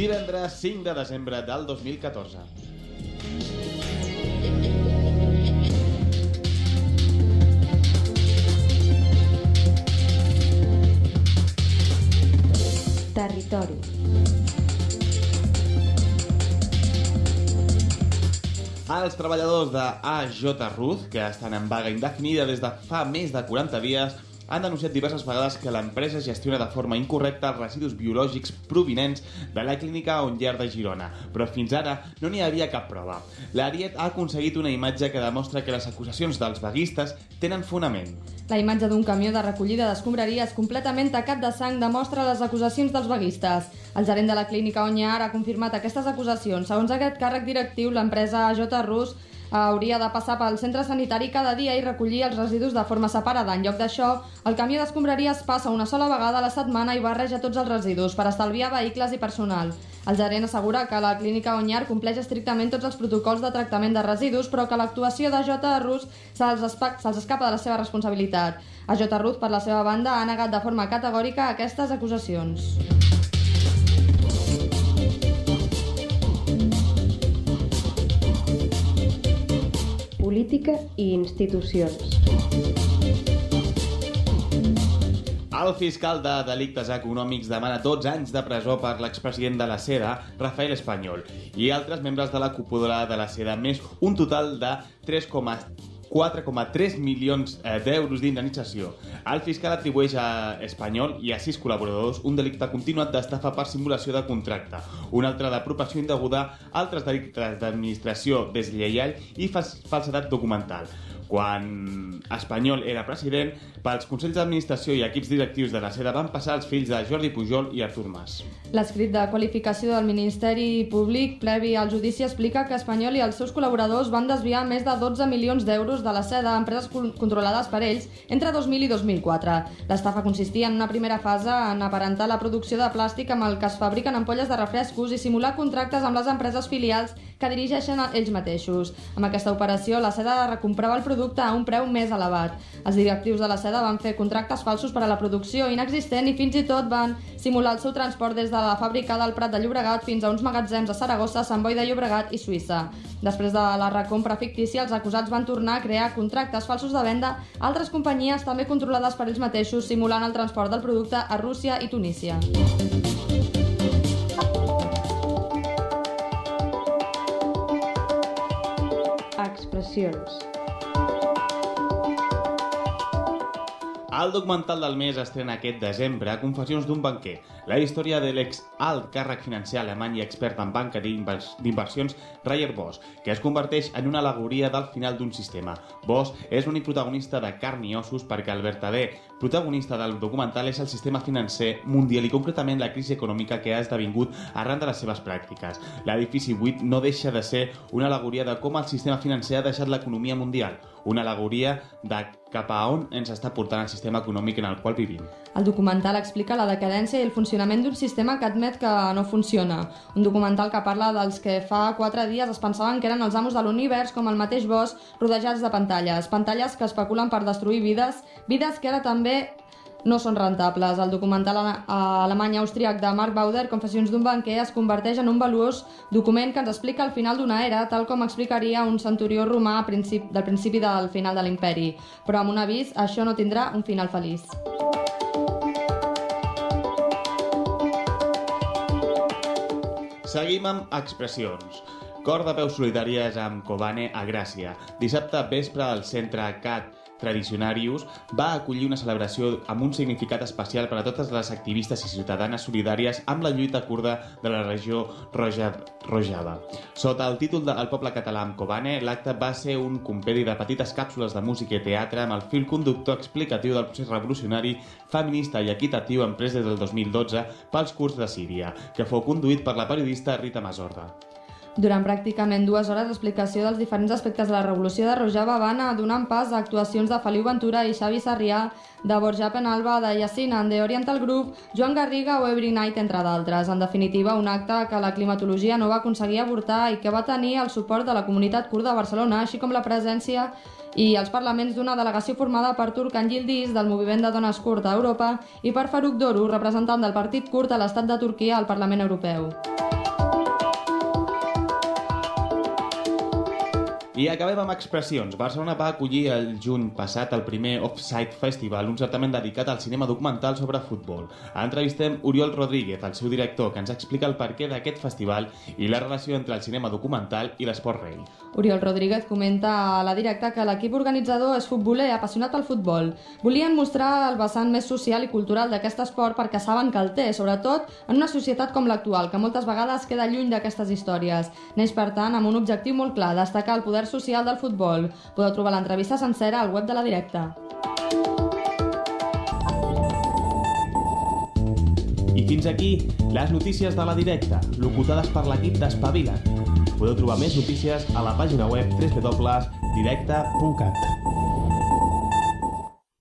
Divendres 5 de desembre del 2014. Territori. Els treballadors de AJ Ruth, que estan en vaga indefinida des de fa més de 40 dies, han denunciat diverses vegades que l'empresa gestiona de forma incorrecta els residus biològics provinents de la clínica Onyer de Girona, però fins ara no n'hi havia cap prova. L'Ariet ha aconseguit una imatge que demostra que les acusacions dels vaguistes tenen fonament. La imatge d'un camió de recollida d'escombraries completament tacat de sang demostra les acusacions dels vaguistes. El gerent de la clínica Onyar ha confirmat aquestes acusacions. Segons aquest càrrec directiu, l'empresa J. Rus hauria de passar pel centre sanitari cada dia i recollir els residus de forma separada. En lloc d'això, el camió d'escombraries passa una sola vegada a la setmana i barreja tots els residus per estalviar vehicles i personal. El gerent assegura que la clínica Onyar compleix estrictament tots els protocols de tractament de residus, però que l'actuació de J. Rus se'ls escapa de la seva responsabilitat. A J. Rus, per la seva banda, ha negat de forma categòrica aquestes acusacions. Política i institucions. El fiscal de delictes econòmics demana 12 anys de presó per l'expresident de la SEDA, Rafael Espanyol, i altres membres de la cúpula de la SEDA, més un total de 3,4,3 milions eh, d'euros d'indemnització. El fiscal atribueix a Espanyol i a sis col·laboradors un delicte continuat d'estafa per simulació de contracte, un altre d'apropiació indeguda, altres delictes d'administració deslleial i fals falsedat documental. Quan Espanyol era president, pels consells d'administració i equips directius de la SEDA van passar els fills de Jordi Pujol i Artur Mas. L'escrit de qualificació del Ministeri Públic previ al judici explica que Espanyol i els seus col·laboradors van desviar més de 12 milions d'euros de la seda a empreses con- controlades per ells entre 2000 i 2004. L'estafa consistia en una primera fase en aparentar la producció de plàstic amb el que es fabriquen ampolles de refrescos i simular contractes amb les empreses filials que dirigeixen ells mateixos. Amb aquesta operació, la seda recomprava el producte a un preu més elevat. Els directius de la seda van fer contractes falsos per a la producció inexistent i fins i tot van simular el seu transport des de la fàbrica del Prat de Llobregat fins a uns magatzems a Saragossa, Sant Boi de Llobregat i Suïssa. Després de la recompra fictícia, els acusats van tornar a crear contractes falsos de venda a altres companyies també controlades per ells mateixos, simulant el transport del producte a Rússia i Tunísia. Expressions. El documental del mes estrena aquest desembre Confessions d'un banquer, la història de l'ex-alt càrrec financer alemany i expert en banca d'invers- d'inversions Rayer Bosch, que es converteix en una alegoria del final d'un sistema. Bosch és l'únic protagonista de carn i ossos perquè el verdader protagonista del documental és el sistema financer mundial i concretament la crisi econòmica que ha esdevingut arran de les seves pràctiques. L'edifici 8 no deixa de ser una alegoria de com el sistema financer ha deixat l'economia mundial, una alegoria de cap a on ens està portant el sistema econòmic en el qual vivim. El documental explica la decadència i el funcionament d'un sistema que admet que no funciona. Un documental que parla dels que fa quatre dies es pensaven que eren els amos de l'univers, com el mateix Bosch, rodejats de pantalles. Pantalles que especulen per destruir vides, vides que ara també no són rentables. El documental ale- alemany-austríac de Mark Bauder, Confessions d'un banquer, es converteix en un valuós document que ens explica el final d'una era, tal com explicaria un centurió romà a principi, del principi del final de l'imperi. Però amb un avís, això no tindrà un final feliç. Seguim amb expressions. Cor de peus solidàries amb Kobane a Gràcia. Dissabte vespre el centre CAT Tradicionarius va acollir una celebració amb un significat especial per a totes les activistes i ciutadanes solidàries amb la lluita kurda de la regió Roja, Rojava. Sota el títol de poble català amb Kobane, l'acte va ser un compendi de petites càpsules de música i teatre amb el fil conductor explicatiu del procés revolucionari, feminista i equitatiu emprès des del 2012 pels kurds de Síria, que fou conduït per la periodista Rita Mazorda. Durant pràcticament dues hores, l'explicació dels diferents aspectes de la revolució de Rojava va anar donant pas a actuacions de Feliu Ventura i Xavi Sarrià, de Borja Penalba, de Yacine, de Oriental Group, Joan Garriga o Every Night, entre d'altres. En definitiva, un acte que la climatologia no va aconseguir avortar i que va tenir el suport de la comunitat kurda a Barcelona, així com la presència i els parlaments d'una delegació formada per Turkan Yildiz, del moviment de dones kurd a Europa, i per Faruk Doru, representant del partit kurd a l'estat de Turquia al Parlament Europeu. I acabem amb expressions. Barcelona va acollir el juny passat el primer Offside Festival, un certament dedicat al cinema documental sobre futbol. Entrevistem Oriol Rodríguez, el seu director, que ens explica el perquè d'aquest festival i la relació entre el cinema documental i l'esport rei. Oriol Rodríguez comenta a la directa que l'equip organitzador és futboler apassionat al futbol. Volien mostrar el vessant més social i cultural d'aquest esport perquè saben que el té, sobretot en una societat com l'actual, que moltes vegades queda lluny d'aquestes històries. Neix, per tant, amb un objectiu molt clar, destacar el poder social del futbol. Podeu trobar l'entrevista sencera al web de la directa. I fins aquí les notícies de la directa, locutades per l'equip d'Espavila't. Podeu trobar més notícies a la pàgina web www.directa.cat.